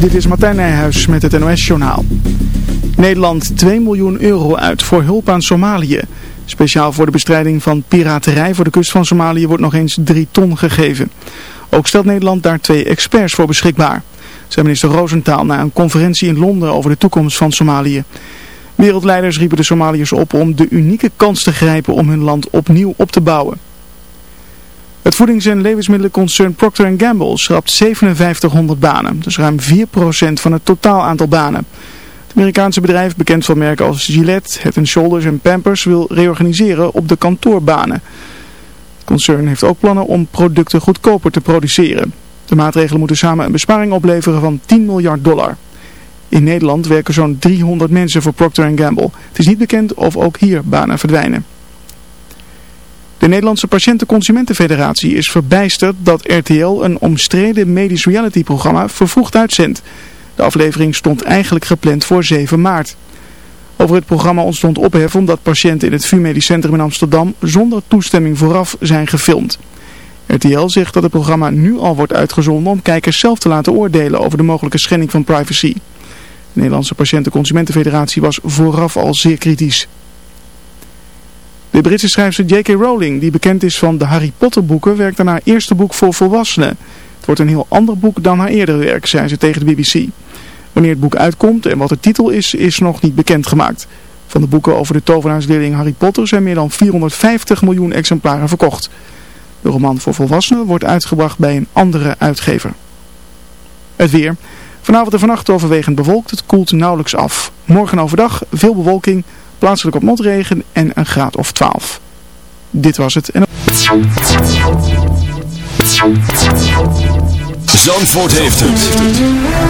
Dit is Martijn Nijhuis met het NOS-journaal. Nederland 2 miljoen euro uit voor hulp aan Somalië. Speciaal voor de bestrijding van piraterij voor de kust van Somalië wordt nog eens 3 ton gegeven. Ook stelt Nederland daar twee experts voor beschikbaar. Zei minister Roosentaal na een conferentie in Londen over de toekomst van Somalië. Wereldleiders riepen de Somaliërs op om de unieke kans te grijpen om hun land opnieuw op te bouwen. Het voedings- en levensmiddelenconcern Procter Gamble schrapt 5700 banen, dus ruim 4% van het totaal aantal banen. Het Amerikaanse bedrijf, bekend van merken als Gillette, Head Shoulders en Pampers, wil reorganiseren op de kantoorbanen. Het concern heeft ook plannen om producten goedkoper te produceren. De maatregelen moeten samen een besparing opleveren van 10 miljard dollar. In Nederland werken zo'n 300 mensen voor Procter Gamble. Het is niet bekend of ook hier banen verdwijnen. De Nederlandse Patiënten-Consumentenfederatie is verbijsterd dat RTL een omstreden medisch reality programma vervroegd uitzendt. De aflevering stond eigenlijk gepland voor 7 maart. Over het programma ontstond ophef omdat patiënten in het VU Medisch Centrum in Amsterdam zonder toestemming vooraf zijn gefilmd. RTL zegt dat het programma nu al wordt uitgezonden om kijkers zelf te laten oordelen over de mogelijke schending van privacy. De Nederlandse Patiënten-Consumentenfederatie was vooraf al zeer kritisch. De Britse schrijfster J.K. Rowling, die bekend is van de Harry Potter boeken, werkt aan haar eerste boek voor volwassenen. Het wordt een heel ander boek dan haar eerdere werk, zei ze tegen de BBC. Wanneer het boek uitkomt en wat de titel is, is nog niet bekendgemaakt. Van de boeken over de tovenaarsleerling Harry Potter zijn meer dan 450 miljoen exemplaren verkocht. De roman voor volwassenen wordt uitgebracht bij een andere uitgever. Het weer. Vanavond en vannacht overwegend bewolkt, het koelt nauwelijks af. Morgen overdag veel bewolking, plaatselijk op motregen en een graad of 12. Dit was het. En... Zandvoort heeft het.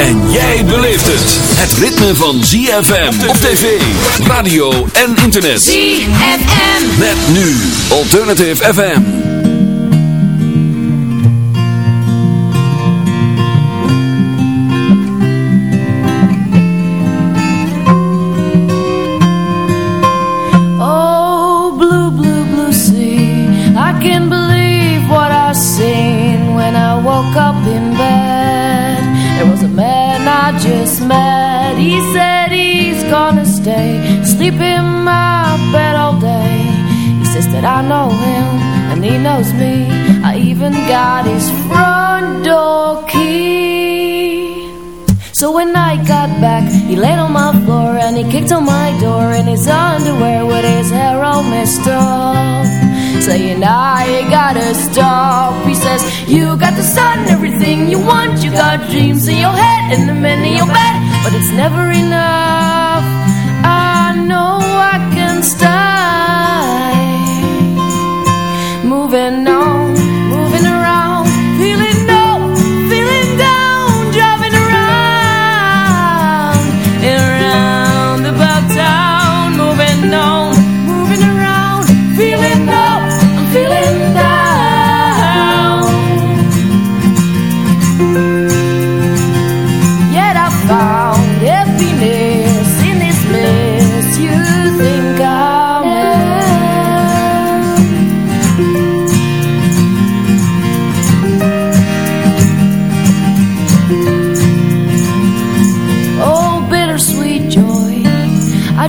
En jij beleeft het. Het ritme van ZFM op tv, radio en internet. ZFM. Met nu Alternative FM. Sleep in my bed all day. He says that I know him and he knows me. I even got his front door key. So when I got back, he laid on my floor and he kicked on my door in his underwear with his hair all messed up. Saying, I gotta stop. He says, You got the sun, everything you want. You got dreams in your head and the men in your bed, but it's never enough. Moving on,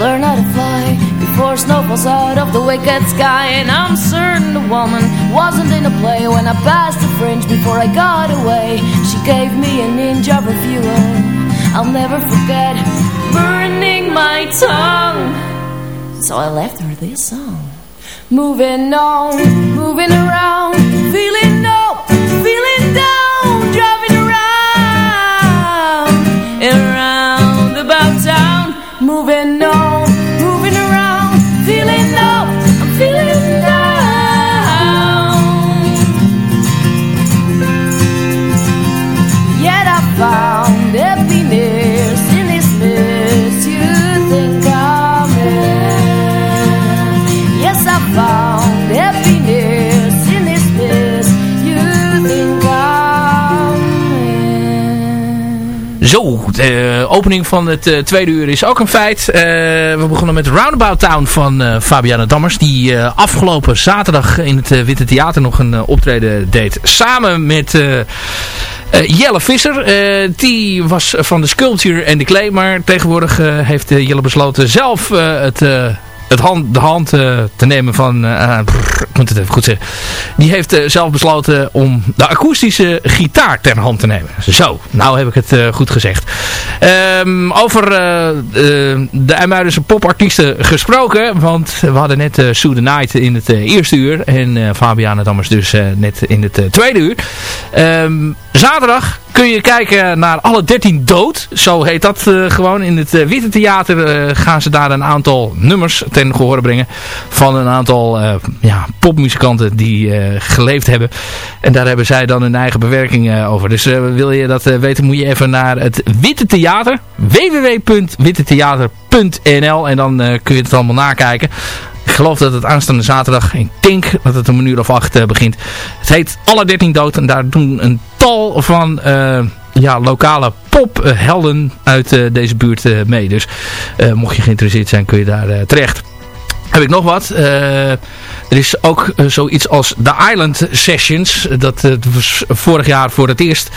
learn how to fly before snow falls out of the wicked sky. And I'm certain the woman wasn't in a play When I passed the fringe before I got away. She gave me inch of fuel I'll never forget burning my tongue. So I left her this song. Moving on, moving around, feeling Zo, de opening van het eh, tweede uur is ook een feit. Eh, we begonnen met Roundabout Town van eh Fabiana Dammers. Die afgelopen zaterdag in het Witte Theater nog een optreden deed. Samen met Jelle Visser. Die was van de Sculpture en de Clay. Maar tegenwoordig heeft Jelle besloten zelf het... het hand, de hand eh, te nemen van, eh, eh, ik moet het even goed zeggen. Die heeft zelf besloten om de akoestische gitaar ter hand te nemen. Zo, nou heb ik het goed gezegd. Ehm, over de IJmuidense popartiesten gesproken. Want we hadden net uh, Sue the Night in het eerste uur. En Fabiana Dammers dus net in het tweede uur. Ehm, zaterdag kun je kijken naar alle 13 dood. Zo heet dat eh, gewoon. In het eh, Witte Theater eh, gaan ze daar een aantal nummers ten gehore brengen. Van een aantal ja, popmuzikanten die geleefd hebben. En daar hebben zij dan hun eigen bewerking over. Dus wil je dat weten moet je even naar het Witte Theater. www.wittetheater.nl En dan kun je het allemaal nakijken. Ik geloof dat het aanstaande zaterdag, ik denk dat het om een uur of acht begint. Het heet Alle 13 Dood en daar doen een tal van eh, ja, lokale pophelden uit eh, deze buurt eh, mee. Dus mocht je geïnteresseerd zijn kun je daar terecht. Heb ik nog wat. Er is ook zoiets als de Island Sessions. Dat was vorig jaar voor het eerst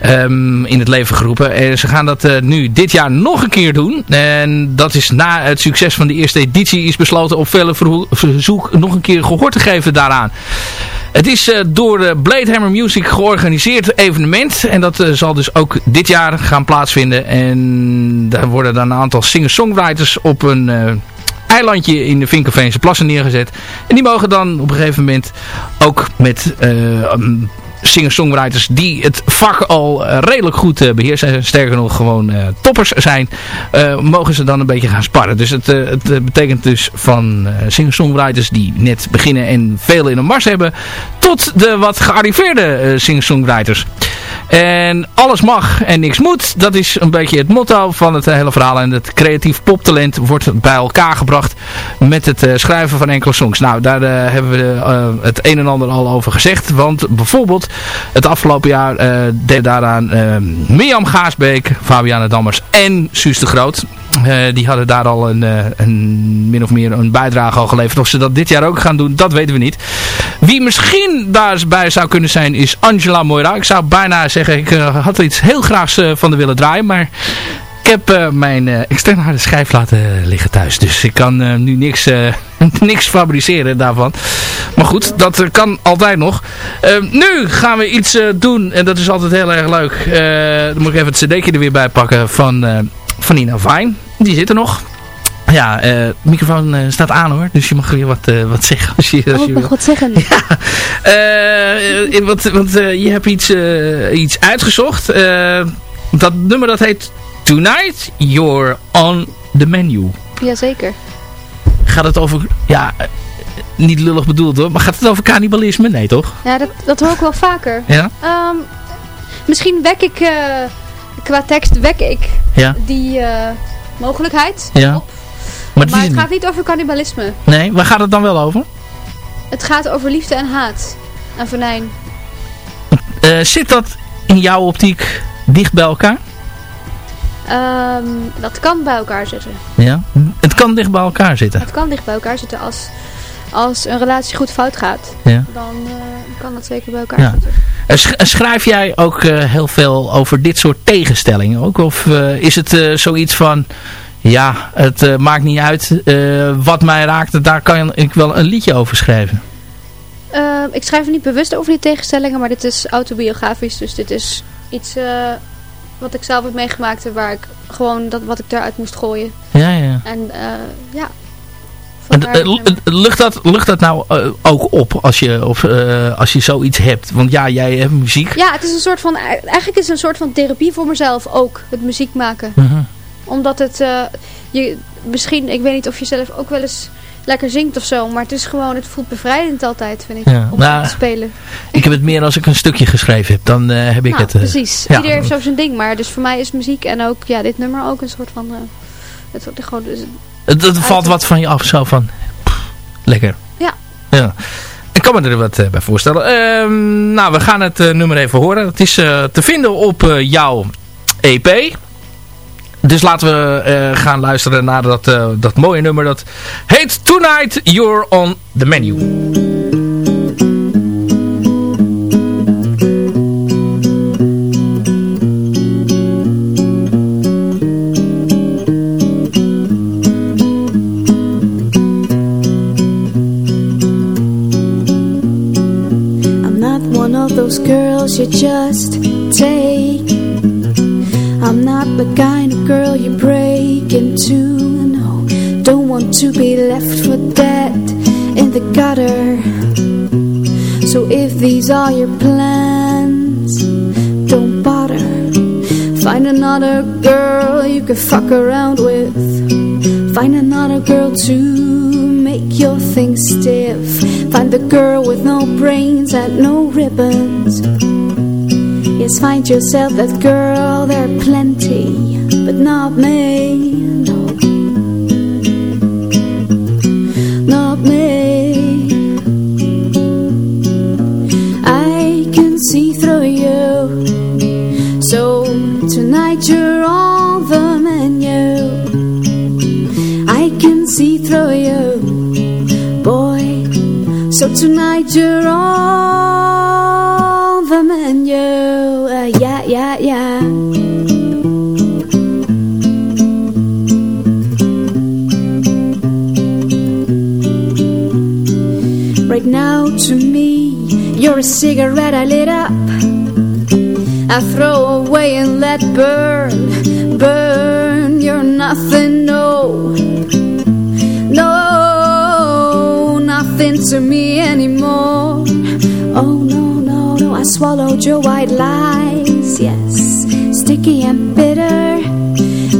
ehm, in het leven geroepen. En ze gaan dat nu dit jaar nog een keer doen. En dat is na het succes van de eerste editie is besloten op vele verzoek nog een keer gehoor te geven daaraan. Het is eh, door de Blade Hammer Music georganiseerd evenement. En dat eh, zal dus ook dit jaar gaan plaatsvinden. En daar worden dan een aantal singer-songwriters op een... eh, eilandje in de Vinkerveense plassen neergezet. En die mogen dan op een gegeven moment ook met eh, singer-songwriters die het vak al eh, redelijk goed eh, beheersen. Sterker nog gewoon eh, toppers zijn. mogen ze dan een beetje gaan sparren. Dus het, het betekent dus van singer-songwriters die net beginnen en veel in een mars hebben. Tot de wat gearriveerde singer-songwriters. En alles mag en niks moet. Dat is een beetje het motto van het hele verhaal. En het creatief poptalent wordt bij elkaar gebracht met het schrijven van enkele songs. Nou, daar hebben we het een en ander al over gezegd. Want bijvoorbeeld het afgelopen jaar eh, deed daaraan eh, Mirjam Gaasbeek, Fabiana Dammers en Suus de Groot. Eh, die hadden daar al een, een, min of meer een bijdrage al geleverd. Of ze dat dit jaar ook gaan doen, dat weten we niet. Wie misschien daarbij zou kunnen zijn is Angela Moira. Ik zou bijna zeggen, ik had iets heel graags van de willen draaien. Maar heb eh, mijn eh, externe harde schijf laten liggen thuis. Dus ik kan eh, nu niks, niks fabriceren daarvan. Maar goed, dat kan altijd nog. Nu gaan we iets doen. En dat is altijd heel erg leuk. Dan moet ik even het cd'tje er weer bij pakken van, van Nina Vine. Die zit er nog. Ja, de microfoon staat aan hoor. Dus je mag weer wat, wat zeggen als je, als Oh, je mag wil. wat zeggen. Eh, want want je hebt iets, iets uitgezocht. Dat nummer dat heet Tonight You're on the Menu. Jazeker. Gaat het over... Ja, eh, niet lullig bedoeld hoor. Maar gaat het over cannibalisme? Nee toch? Ja, dat, dat hoor ik wel vaker. Ja? Ehm, misschien wek ik, eh, qua tekst, wek ik Ja? die eh, mogelijkheid Ja. op. Maar, het Maar het gaat niet over cannibalisme. Nee, waar gaat het dan wel over? Het gaat over liefde en haat. En venijn. Zit dat in jouw optiek dicht bij elkaar? Ehm, dat kan bij elkaar zitten. Ja? Het kan dicht bij elkaar zitten. Het kan dicht bij elkaar zitten als, als een relatie goed fout gaat. Ja. Dan eh, kan dat zeker bij elkaar Ja. zitten. Sch- Schrijf jij ook eh, heel veel over dit soort tegenstellingen ook? Of eh, is het zoiets van... ja, het maakt niet uit wat mij raakt. Daar kan ik wel een liedje over schrijven. ik schrijf niet bewust over die tegenstellingen, maar dit is autobiografisch. Dus dit is iets wat ik zelf heb meegemaakt waar ik gewoon dat, wat ik daaruit moest gooien. Ja, ja. En ja, lucht, dat, lucht dat nou uh, ook op als je, of, uh, als je zoiets hebt? Want ja, jij hebt muziek. Ja, het is een soort van, eigenlijk is het een soort van therapie voor mezelf ook, het muziek maken. Uh -huh. Omdat het, je, misschien, ik weet niet of je zelf ook wel eens lekker zingt of zo. Maar het is gewoon, het voelt bevrijdend altijd, vind ik, ja. om nou, te spelen. Ik heb het meer als ik een stukje geschreven heb, dan uh, heb ik nou, het. Uh, precies, ja. iedereen heeft zo zijn ding. Maar dus voor mij is muziek en ook ja, dit nummer ook een soort van... Uh, het, gewoon, dus, het, het valt wat van je af, zo van... Pff, lekker. Ja. ja. Ik kan me er wat bij voorstellen. Uh, nou, we gaan het nummer even horen. Het is te vinden op jouw EP. Dus laten we gaan luisteren naar dat, dat mooie nummer. Dat heet Tonight You're on the Menu. those girls you just take I'm not the kind of girl you break into No, don't want to be left for dead in the gutter. So if these are your plans Don't bother. Find another girl you can fuck around with. Find another girl to make your thing stiff. Find the girl with no brains and no ribbons Find yourself that girl, there are plenty But not me, no. Not me. I can see through you. So tonight you're on the menu. I can see through you boy, so tonight you're on cigarette I lit up. I throw away and let burn Burn, you're nothing, no. No, nothing to me anymore. Oh no, no, no, I swallowed your white lies. Yes, sticky and bitter.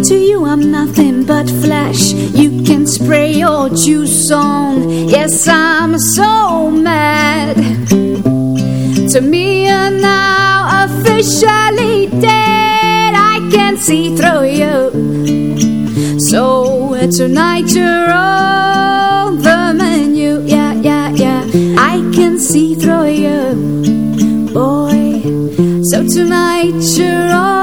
To you I'm nothing but flesh. You can spray your juice on. Yes, I'm so mad To me you're now officially dead. I can see through you. So tonight you're on the menu Yeah, yeah, Yeah I can see through you, boy. So tonight you're on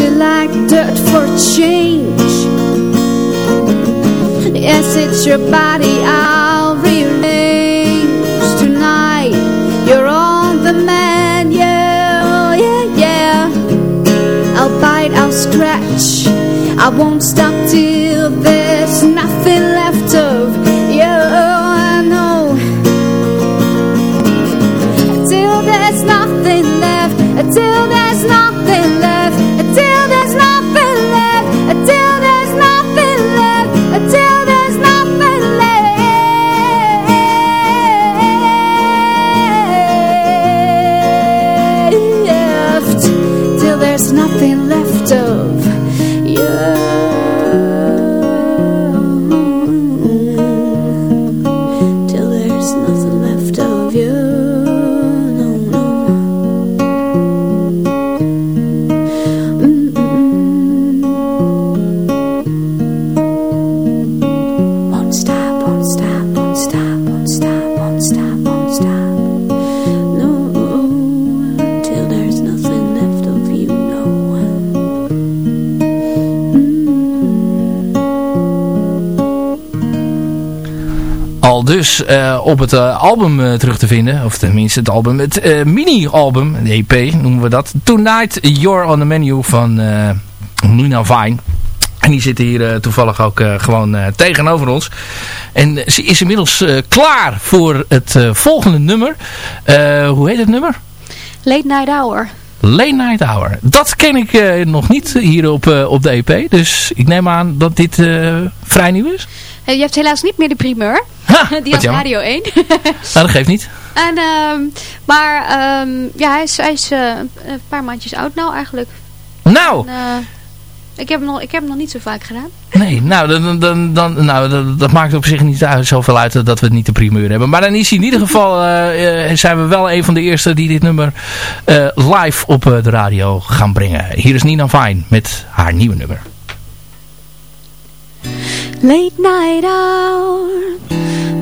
you like dirt for change? Yes, it's your body I'll rearrange Tonight you're on the man, yeah, yeah, yeah I'll bite, I'll scratch. I won't stop till then dus op het album terug te vinden. Of tenminste het album, het mini-album, de EP noemen we dat. Tonight You're on the Menu van Luna Vine. En die zit hier toevallig ook gewoon tegenover ons. En ze is inmiddels klaar voor het volgende nummer. hoe heet het nummer? Late Night Hour. Late Night Hour. Dat ken ik uh, nog niet hier op, uh, op de EP. Dus ik neem aan dat dit uh, vrij nieuw is. je hebt helaas niet meer de primeur. Ha, Die had Radio 1. nou, dat geeft niet. En, um, maar um, ja, hij is, hij is een paar maandjes oud nou eigenlijk. Nou! En, ik heb, hem nog, ik heb hem nog niet zo vaak gedaan. Nee, nou, dan, dan, dan, nou dat, dat maakt op zich niet zoveel uit dat we het niet de primeur hebben. Maar dan is hij in ieder geval, uh, zijn we wel een van de eerste die dit nummer live op de radio gaan brengen. Hier is Nina Fine met haar nieuwe nummer. Late night hour,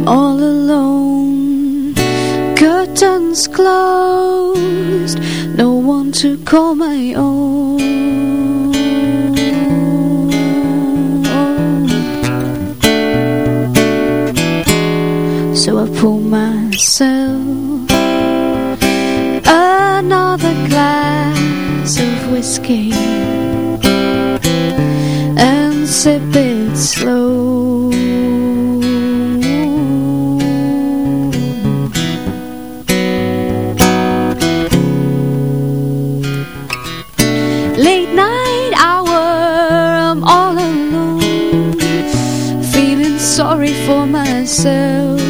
all alone, curtains closed, no one to call my own. So I pour myself another glass of whiskey sip it slow. Late night hour, I'm all alone, feeling sorry for myself.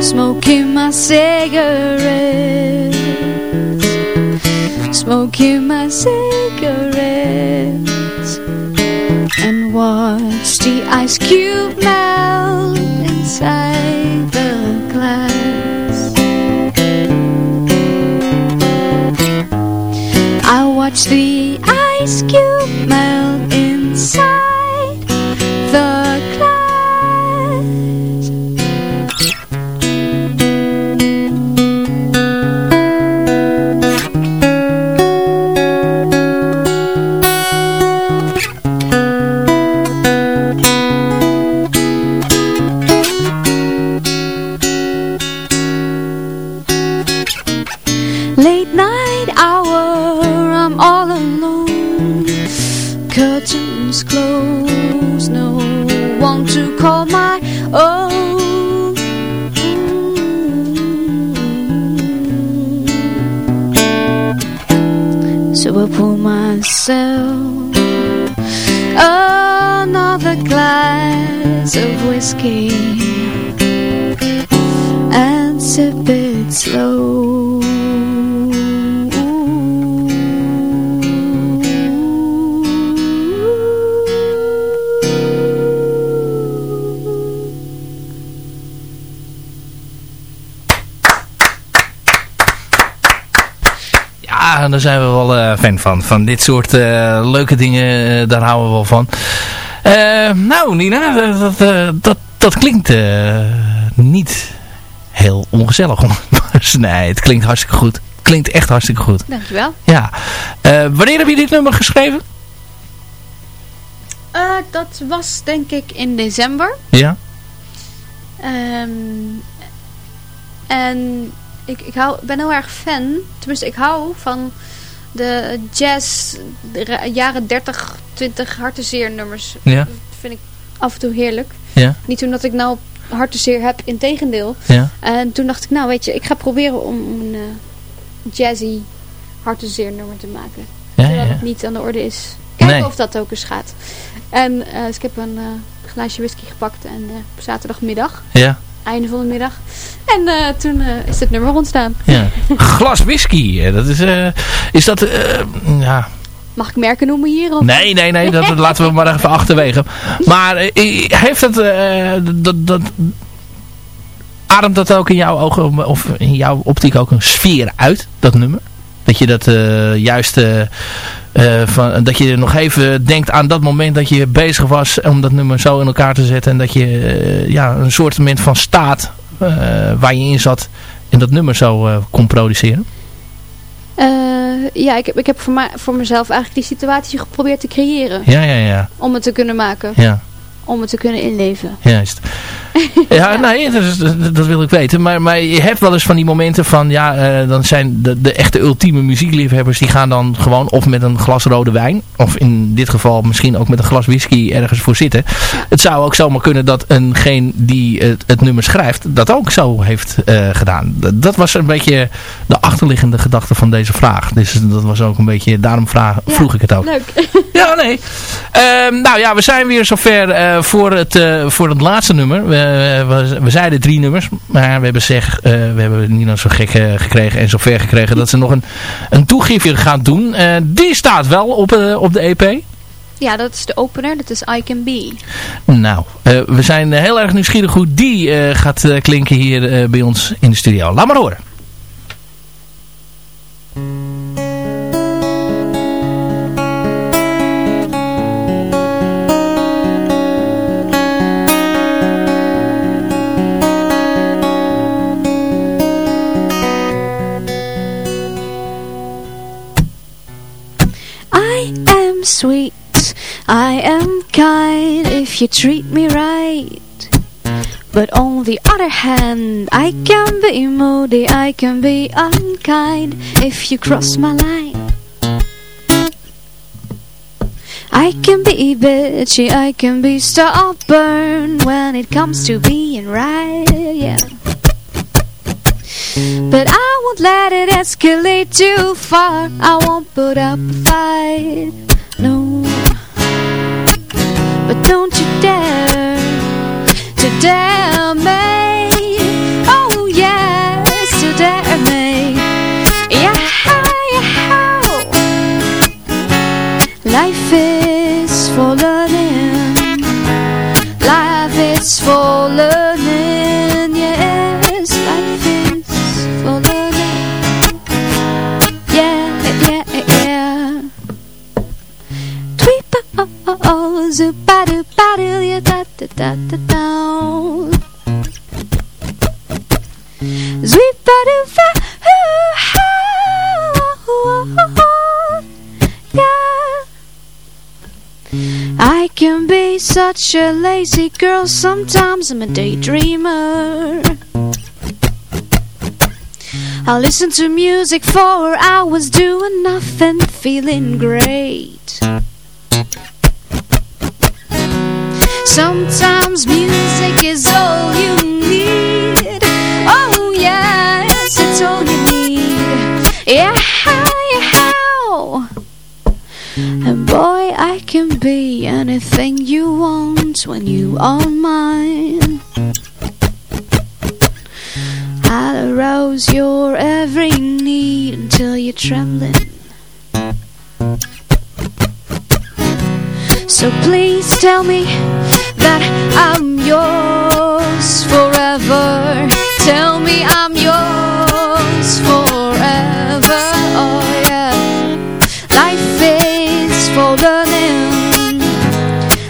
Smoking my cigarettes, smoking my cigarettes, and watch the ice cube melt inside the glass. I watch the ice cube glass of whiskey and sip it slow. Ja, daar zijn we wel uh, fan van. Van dit soort uh, leuke dingen, uh, daar houden we wel van. Nou Nina, dat, dat, dat klinkt niet heel ongezellig. nee, het klinkt hartstikke goed. Klinkt echt hartstikke goed. Dankjewel. Ja. wanneer heb je dit nummer geschreven? dat was denk ik in december. Ja. Um, en ik, ik hou, ben heel erg fan. Tenminste, ik hou van de jazz, de jaren 30, 20 hartenzeer nummers. Ja. Dat vind ik af en toe heerlijk. Ja. Niet omdat ik nou hartenzeer heb, in tegendeel. Ja. En toen dacht ik, nou weet je, ik ga proberen om, een uh, jazzy hartenzeer nummer te maken. Ja, ja. het niet aan de orde is. Kijken Nee. of dat ook eens gaat. En uh, dus ik heb een uh, glaasje whisky gepakt en op zaterdagmiddag Ja. Einde van de middag. En uh, toen uh, is het nummer ontstaan. ja. Glas whisky, eh, dat is, uh, is dat, ja... Mag ik merken noemen hier? Of? Nee, nee, nee, dat laten we maar even achterwege. Maar heeft dat, dat, dat, ademt dat ook in jouw ogen, of in jouw optiek ook een sfeer uit, dat nummer? Dat je dat juist... Uh, van, dat je nog even denkt aan dat moment dat je bezig was om dat nummer zo in elkaar te zetten. En dat je uh, ja, een soort moment van staat uh, waar je in zat en dat nummer zo kon produceren. ja, ik heb, ik heb voor, voor mezelf eigenlijk die situatie geprobeerd te creëren. Ja, ja, ja. Om het te kunnen maken. Ja. Om het te kunnen inleven. Juist. Ja, nee, dat, dat, wil ik weten. Maar, maar je hebt wel eens van die momenten van, ja, uh, dan zijn de, de echte ultieme muziekliefhebbers, die gaan dan gewoon of met een glas rode wijn, of in dit geval misschien ook met een glas whisky ergens voor zitten. Het zou ook zomaar kunnen dat eengeen die het, het nummer schrijft, dat ook zo heeft uh, gedaan. Dat, dat, was een beetje de achterliggende gedachte van deze vraag. Dus dat was ook een beetje, daarom vraag, vroeg ik het ook. Leuk. Ja, nee. Uh, nou ja, we zijn weer zover uh, voor, het, voor het laatste nummer. We, we, we, zeiden drie nummers, maar we hebben, zeg, we hebben niet nog zo gek gekregen en zo ver gekregen dat ze nog een, een toegifje gaan doen. die staat wel op, op de EP. Ja, dat is de opener. Dat is I Can Be. Nou, uh, we zijn heel erg nieuwsgierig hoe die uh, gaat uh, klinken hier bij ons in de studio. Laat maar horen. You treat me right. But on the other hand I can be moody, I can be unkind. If you cross my line I can be bitchy, I can be stubborn When it comes to being right, yeah but I won't let it escalate too far. I won't put up a fight No. But don't dare to dare oh, zoop do ba do ya da da da da da. Sweet ba do fa yeah. I can be such a lazy girl Sometimes I'm a daydreamer. I listen to music for hours Doing nothing, feeling great Sometimes music is all you need. Oh yes, it's all you need. Yeah, yeah. How. And boy, I can be anything you want When you are mine. I'll arouse your every need Until you're trembling. So please tell me that I'm yours forever. Tell me I'm yours forever. Oh yeah. Life is for learning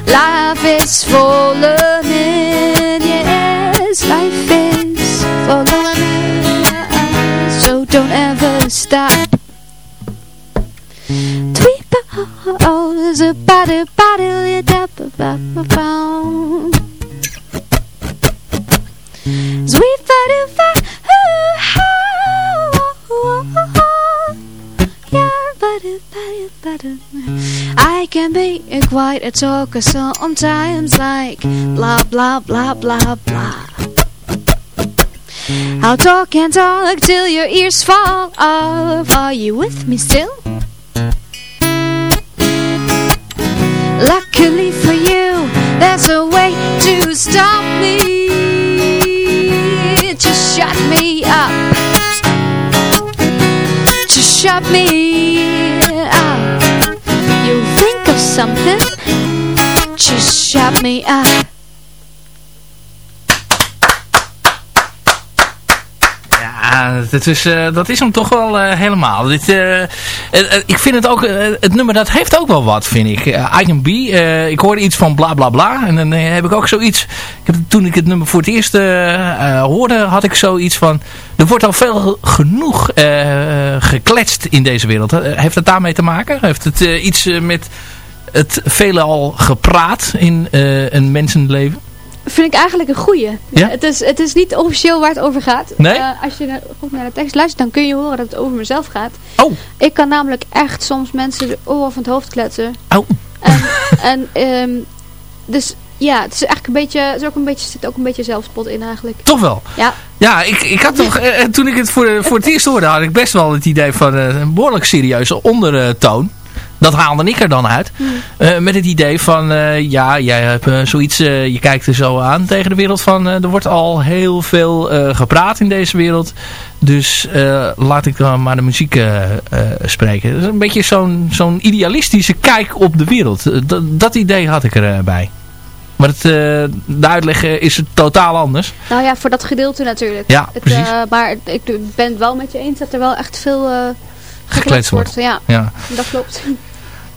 Life is for learning Yes, life is for learning So don't ever stop Oh, a body, body, da ba ba ba ba. Sweet body, body, yeah, body, body, body. I can be quite a talker sometimes, like blah blah blah blah blah. I'll talk and talk till your ears fall off. Are you with me still? Luckily for you, there's a way to stop me To shut me up To shut me up. You think of something To shut me up Ja, dat is, uh, dat is hem toch wel uh, helemaal. Dit, uh, ik vind het ook, het nummer dat heeft ook wel wat, vind ik. I Can Be, ik hoorde iets van bla bla bla. En dan heb ik ook zoiets, ik heb, toen ik het nummer voor het eerst hoorde, had ik zoiets van, er wordt al veel genoeg gekletst in deze wereld. Heeft het daarmee te maken? Heeft het iets met het vele al gepraat in een mensenleven? Vind ik eigenlijk een goeie. Ja? Het, is, het is niet officieel waar het over gaat. Nee? Eh, als je naar- goed naar de tekst luistert, dan kun je horen dat het over mezelf gaat. Oh, Ik kan namelijk echt soms mensen de oren van het hoofd kletsen. oh. En, en ehm, dus ja, het is eigenlijk een beetje, het is ook een beetje, zit ook een beetje zelfspot in eigenlijk. Toch wel. Ja, Ja, ik, ik had toch, eh, toen ik het voor, voor het eerst hoorde, had ik best wel het idee van eh, een behoorlijk serieuze ondertoon. Dat haalde ik er dan uit. Eh, met het idee van, eh, ja, jij hebt eh, zoiets, je kijkt er zo aan tegen de wereld van, er wordt al heel veel gepraat in deze wereld. Dus laat ik dan maar de muziek spreken. Dat is een beetje zo'n zo'n idealistische kijk op de wereld. Dat- idee had ik erbij. Maar het, de uitleg is totaal anders. nou ja, voor dat gedeelte natuurlijk. Ja, Het, precies. maar ik ben het wel met je eens dat er wel echt veel gekletst wordt. wordt. Ja, Ja. dat klopt.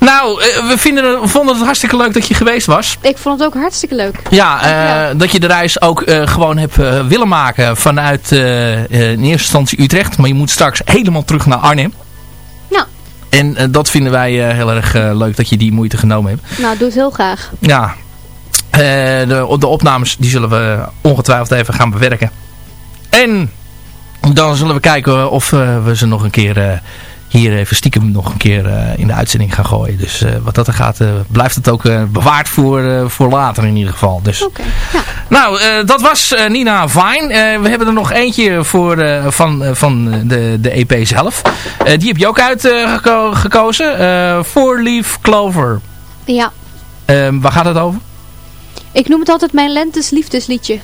Nou, eh, we vinden, vonden het hartstikke leuk dat je geweest was. Ik vond het ook hartstikke leuk. Ja, eh, dat je de reis ook eh, gewoon hebt willen maken vanuit in eerste instantie Utrecht. Maar je moet straks helemaal terug naar Arnhem. Ja. En dat vinden wij heel erg leuk dat je die moeite genomen hebt. Nou, doe het heel graag. Ja, de, de opnames die zullen we ongetwijfeld even gaan bewerken. En dan zullen we kijken of we ze nog een keer hier even stiekem nog een keer eh, in de uitzending gaan gooien. Dus eh, wat dat er gaat, eh, blijft het ook bewaard voor, voor later in ieder geval. Dus. Oké, ja. Nou, dat was Nina Vine. We hebben er nog eentje voor van, van de, de EP zelf. Die heb je ook uitgekozen. Eh Four Leaf Clover. Ja, Eh, waar gaat het over? ik noem het altijd mijn lentes liefdesliedje.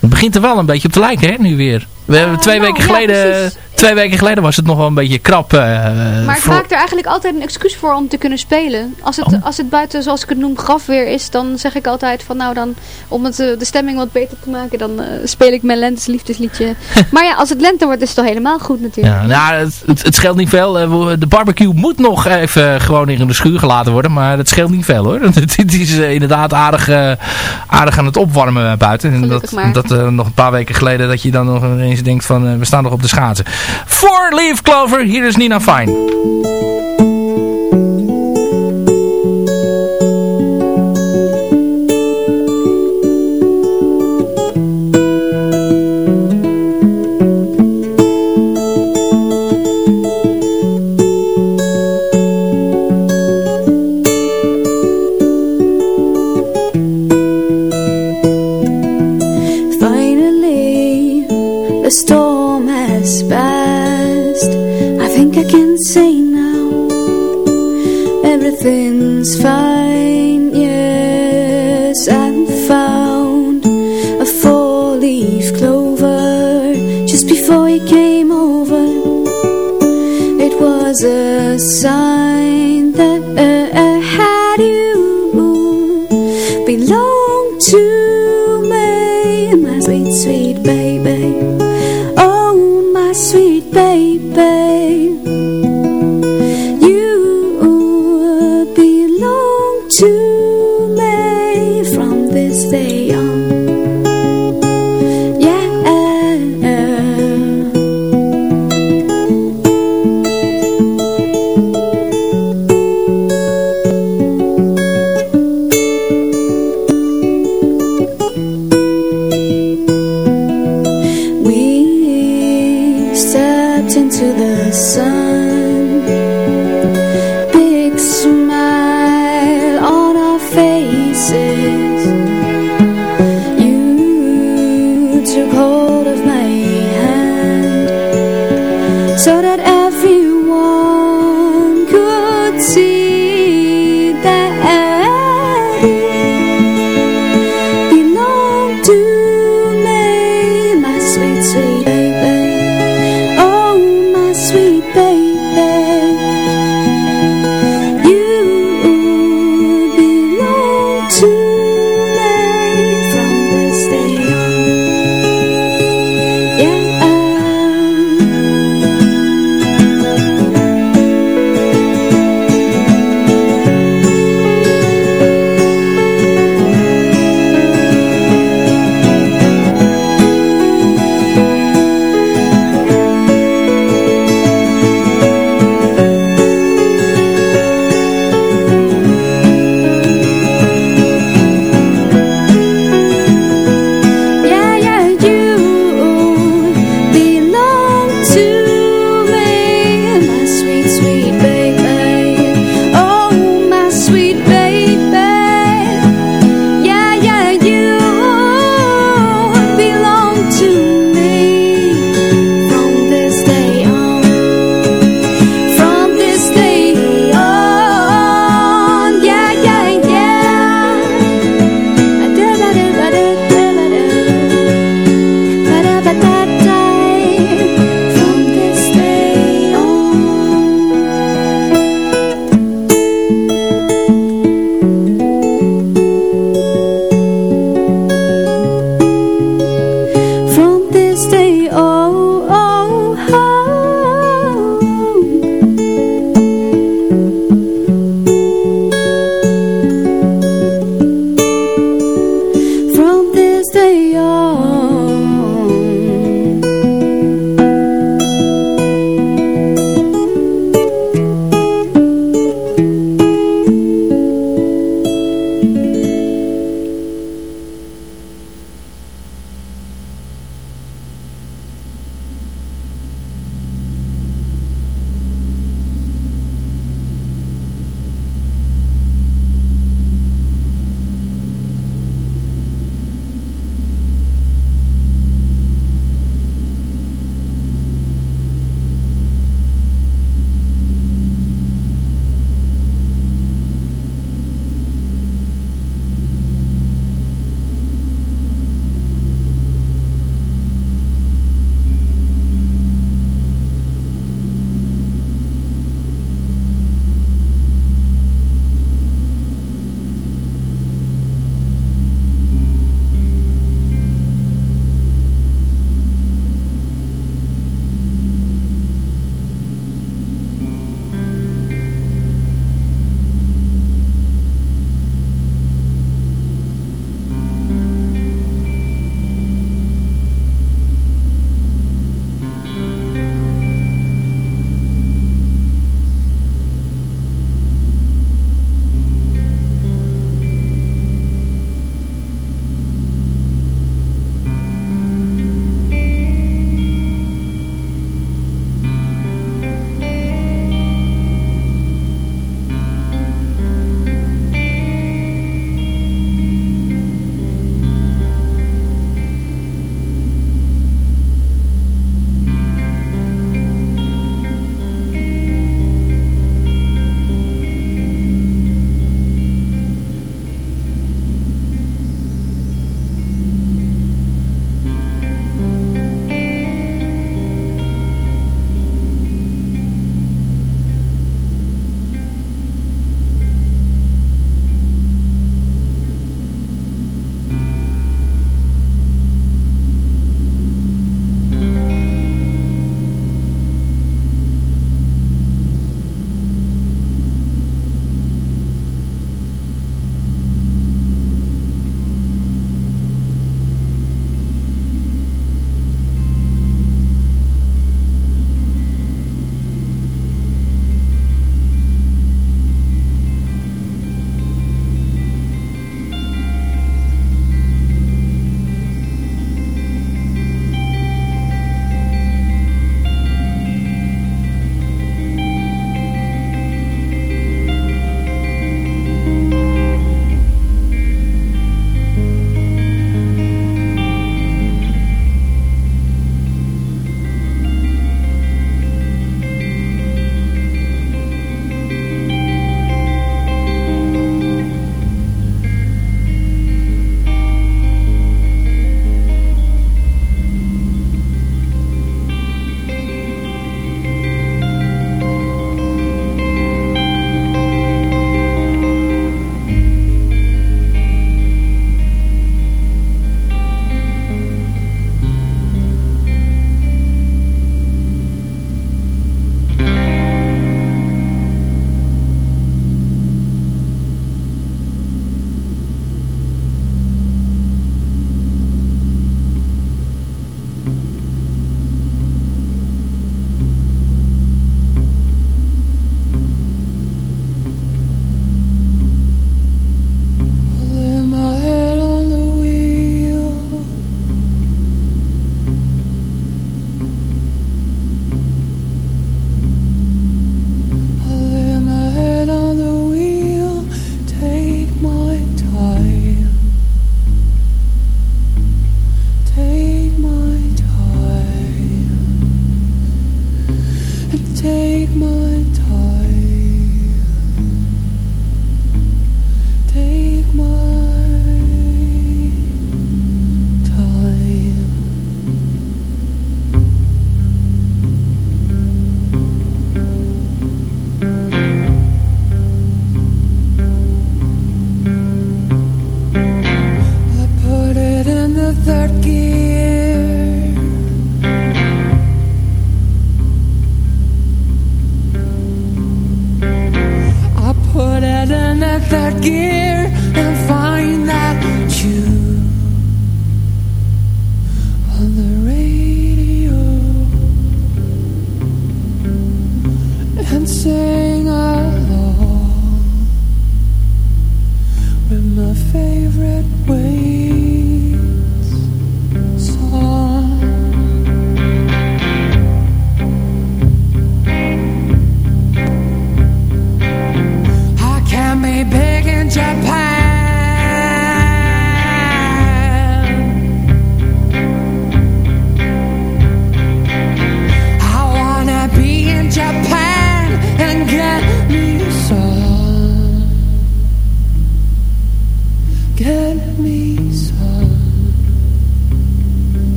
Het begint er wel een beetje op te lijken, hè, nu weer. We hebben twee, nou, weken geleden. Twee weken geleden was het nog wel een beetje krap. eh, Maar ik maak er eigenlijk altijd een excuus voor om te kunnen spelen. Als het, Oh. als het buiten, zoals ik het noem, grafweer is, dan zeg ik altijd van nou dan, om het, eh, de stemming wat beter te maken, dan eh, speel ik mijn lentes liefdesliedje. maar ja, als het lente wordt is het toch helemaal goed natuurlijk. Ja, nou, het, het, het scheelt niet veel. De barbecue moet nog even gewoon in de schuur gelaten worden. Maar het scheelt niet veel hoor. Het, is inderdaad aardig, aardig aan het opwarmen buiten. En Gelukkig dat, maar. dat nog een paar weken geleden dat je dan nog eens denkt van we staan nog op de schaatsen. Four Leaf Clover, hier is Nina Fine. Belong to me, my sweet, sweet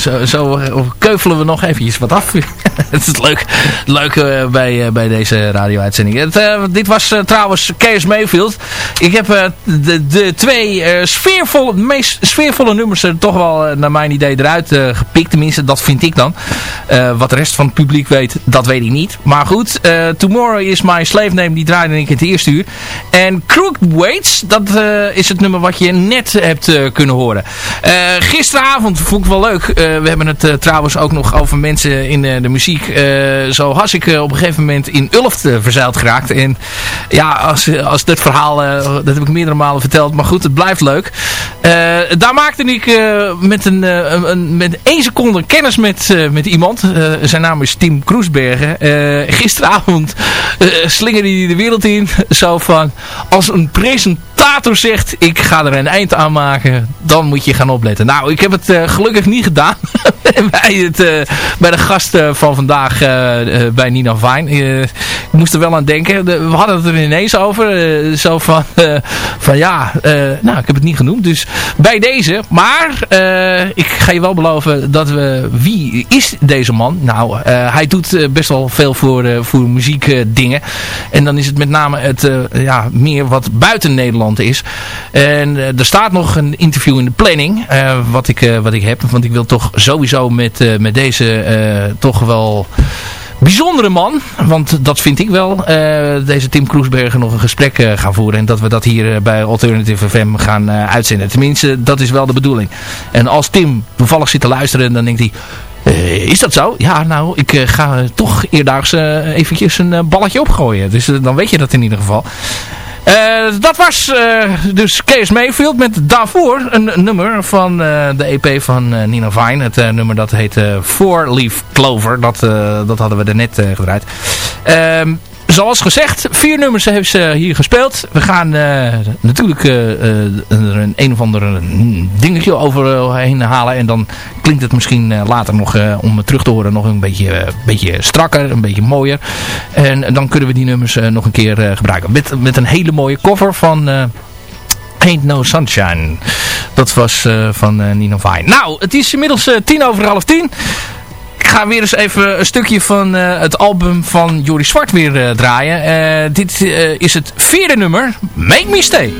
zo, zo keuvelen we nog eventjes wat af. het is leuk, leuk uh, bij, uh, bij deze radio-uitzending. Uh, dit was trouwens Kees Mayfield. Ik heb de, de twee sfeervolle, meest sfeervolle nummers er toch wel naar mijn idee eruit gepikt. Tenminste, dat vind ik dan. wat de rest van het publiek weet, dat weet ik niet. Maar goed, Tomorrow is My Slave Name, die draaide ik in het eerste uur. En Crooked Waits, dat is het nummer wat je net hebt kunnen horen. gisteravond vond ik wel leuk. we hebben het trouwens ook nog over mensen in de muziek. Zo was ik op een gegeven moment in Ulft verzeild geraakt. En ja, als, als dit verhaal, dat heb ik meerdere malen verteld. Maar goed, het blijft leuk. daar maakte ik met, een, een, met één seconde kennis met, met iemand. zijn naam is Tim Kroesbergen. gisteravond slingerde hij de wereld in. Zo van, als een zegt, ik ga er een eind aan maken. Dan moet je gaan opletten. Nou, ik heb het gelukkig niet gedaan. bij, het, uh, bij de gast uh, van vandaag uh, bij Nina Vine. ik moest er wel aan denken. De, we hadden het er ineens over. zo van, van ja, nou ik heb het niet genoemd. Dus bij deze. Maar ik ga je wel beloven dat we... Wie is deze man? Nou, hij doet best wel veel voor, voor muziekdingen. en dan is het met name het ja, meer wat buiten Nederland is. En er staat nog een interview in de planning. wat, ik, wat ik heb. Want ik wil toch sowieso met, met deze toch wel bijzondere man. Want dat vind ik wel. deze Tim Kroesbergen nog een gesprek gaan voeren. En dat we dat hier bij Alternative FM gaan uitzenden. Tenminste, dat is wel de bedoeling. En als Tim toevallig zit te luisteren, dan denkt hij... Is dat zo? Ja, nou, ik ga toch eerdaags eventjes een balletje opgooien. Dus dan weet je dat in ieder geval. Dat was dus Kees Mayfield met daarvoor een nummer van de EP van Nina Vine. Het nummer dat heet Four Leaf Clover. Dat, dat hadden we er net gedraaid. Ehm, zoals gezegd, vier nummers heeft ze hier gespeeld. We gaan uh, natuurlijk uh, er een, een of ander dingetje overheen halen. En dan klinkt het misschien later nog, om het terug te horen, nog een beetje, beetje strakker, een beetje mooier. En, dan kunnen we die nummers nog een keer gebruiken. Met, met een hele mooie cover van... Ain't No Sunshine. Dat was van Nino Vine. Nou, het is inmiddels tien over half tien ga weer eens even een stukje van uh, het album van Joris Zwart weer uh, draaien. Uh, dit is het vierde nummer, Make Me Stay.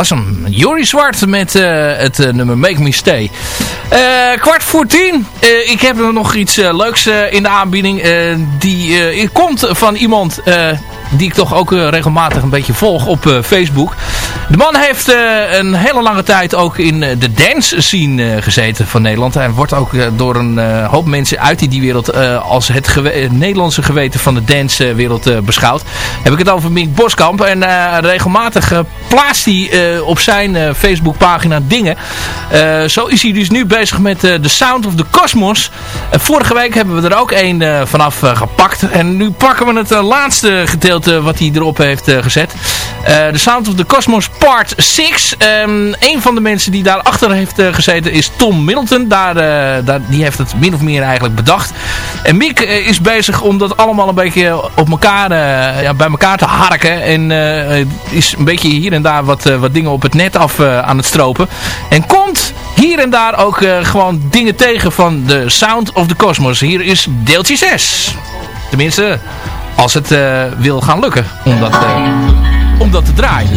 Was hem. Jori Zwart met het nummer Make Me Stay. kwart voor tien. ik heb nog iets leuks in de aanbieding. die komt van iemand die ik toch ook regelmatig een beetje volg op Facebook. De man heeft een hele lange tijd ook in de dance scene gezeten van Nederland. Hij wordt ook door een hoop mensen uit die wereld als het Nederlandse geweten van de dancewereld beschouwd. Heb ik het over Mick Boskamp. En regelmatig plaatst hij op zijn Facebookpagina dingen. zo is hij dus nu bezig met The Sound of the Cosmos. vorige week hebben we er ook één vanaf gepakt. En nu pakken we het laatste gedeelte wat hij erop heeft gezet. The Sound of the Cosmos Part 6. Um, een van de mensen die daarachter heeft uh, gezeten is Tom Middleton. Daar, uh, daar, die heeft het min of meer eigenlijk bedacht. En Mick uh, is bezig om dat allemaal een beetje op elkaar, ja, bij elkaar te harken. En is een beetje hier en daar wat, wat dingen op het net af aan het stropen. En komt hier en daar ook gewoon dingen tegen van de Sound of the Cosmos. Hier is deeltje 6. Tenminste, als het wil gaan lukken. Omdat om dat te draaien.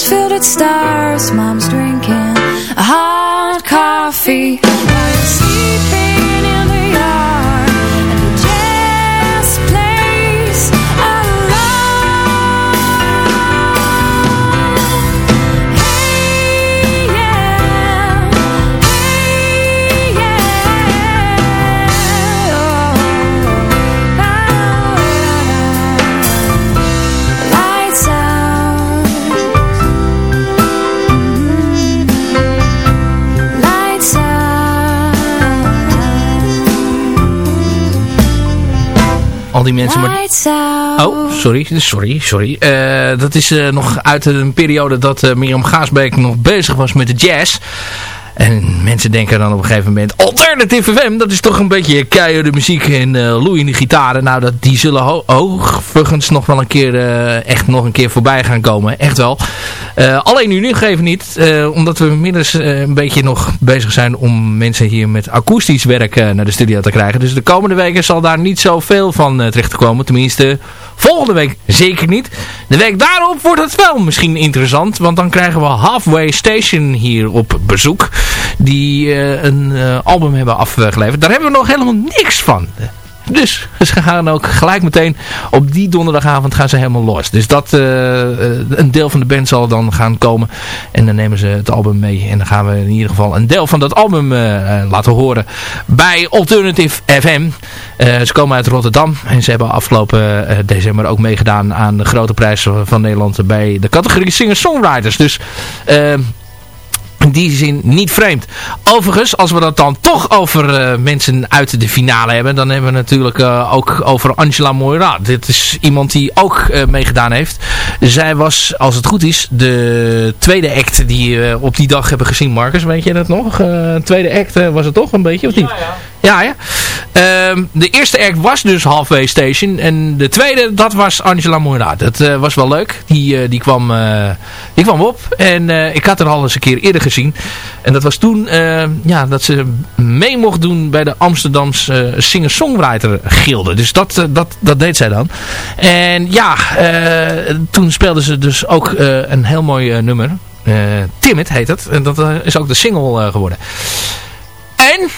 filled with stars. Mom's drinking a hot coffee. Al die mensen... Maar... Oh, sorry, sorry, sorry. Uh, dat is uh, nog uit een periode dat uh, Mirjam Gaasbeek nog bezig was met de jazz. En mensen denken dan op een gegeven moment... Alternative FM, dat is toch een beetje keiharde muziek en uh, loeiende gitaren. Nou, dat, die zullen ho nog wel een keer... Uh, echt nog een keer voorbij gaan komen. Echt wel. Uh, alleen nu nog even niet. omdat we inmiddels een beetje nog bezig zijn... om mensen hier met akoestisch werk naar de studio te krijgen. Dus de komende weken zal daar niet zoveel van terecht te komen. Tenminste, volgende week zeker niet. De week daarop wordt het wel misschien interessant. Want dan krijgen we Halfway Station hier op bezoek die uh, een uh, album hebben afgeleverd. Daar hebben we nog helemaal niks van. Dus ze gaan ook gelijk meteen op die donderdagavond gaan ze helemaal los. Dus dat, uh, een deel van de band zal dan gaan komen. En dan nemen ze het album mee. En dan gaan we in ieder geval een deel van dat album uh, laten horen bij Alternative FM. ze komen uit Rotterdam. En ze hebben afgelopen december ook meegedaan aan de grote prijs van Nederland bij de categorie Singer-Songwriters. Dus in die zin niet vreemd. Overigens, als we dat dan toch over uh, mensen uit de finale hebben, dan hebben we natuurlijk uh, ook over Angela Moira. Dit is iemand die ook uh, meegedaan heeft. Zij was, als het goed is, de tweede act die we op die dag hebben gezien. Marcus, weet je dat nog? tweede act was het toch een beetje, of niet? Ja, ja. Ja, ja. Um, de eerste act was dus Halfway Station. En de tweede, dat was Angela Moira. Dat uh, was wel leuk. Die, uh, die, kwam, uh, die kwam op. En ik had er al eens een keer eerder gezien. En dat was toen ja, dat ze mee mocht doen bij de Amsterdamse singer-songwriter gilde. Dus dat, dat, dat deed zij dan. En ja, toen speelde ze dus ook een heel mooi nummer. Timid heet het. En dat is ook de single geworden. En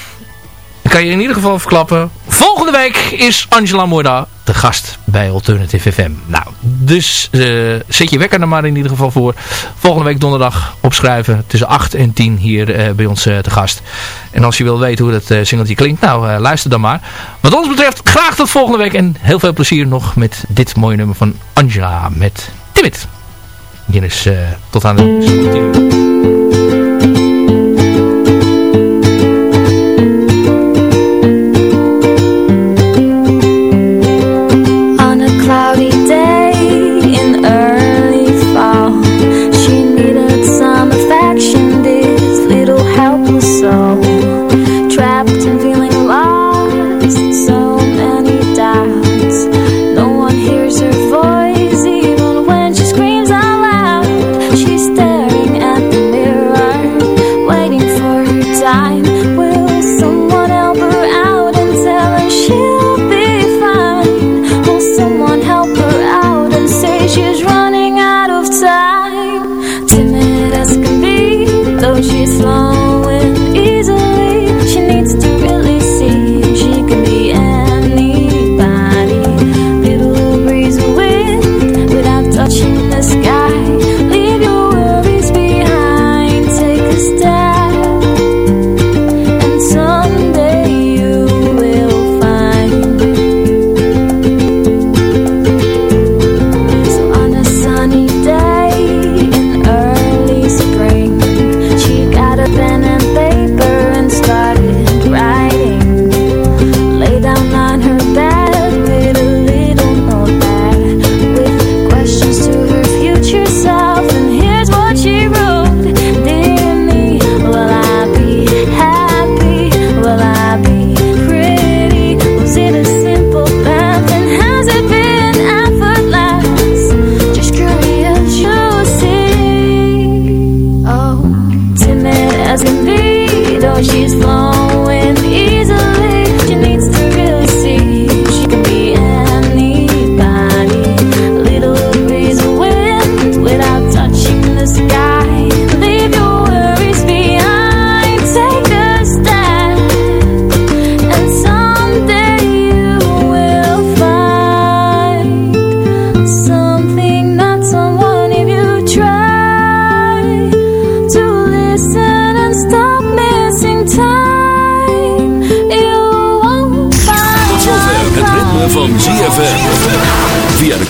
kan je in ieder geval verklappen. Volgende week is Angela Moorda te gast bij Alternative FM. Nou, dus uh, zet je wekker er maar in ieder geval voor. Volgende week donderdag opschrijven tussen 8 en 10 hier uh, bij ons uh, te gast. En als je wil weten hoe dat singeltje klinkt, nou luister dan maar. Wat ons betreft graag tot volgende week en heel veel plezier nog met dit mooie nummer van Angela met Timid. Hier is tot aan de... time, timid as can be, though she's long.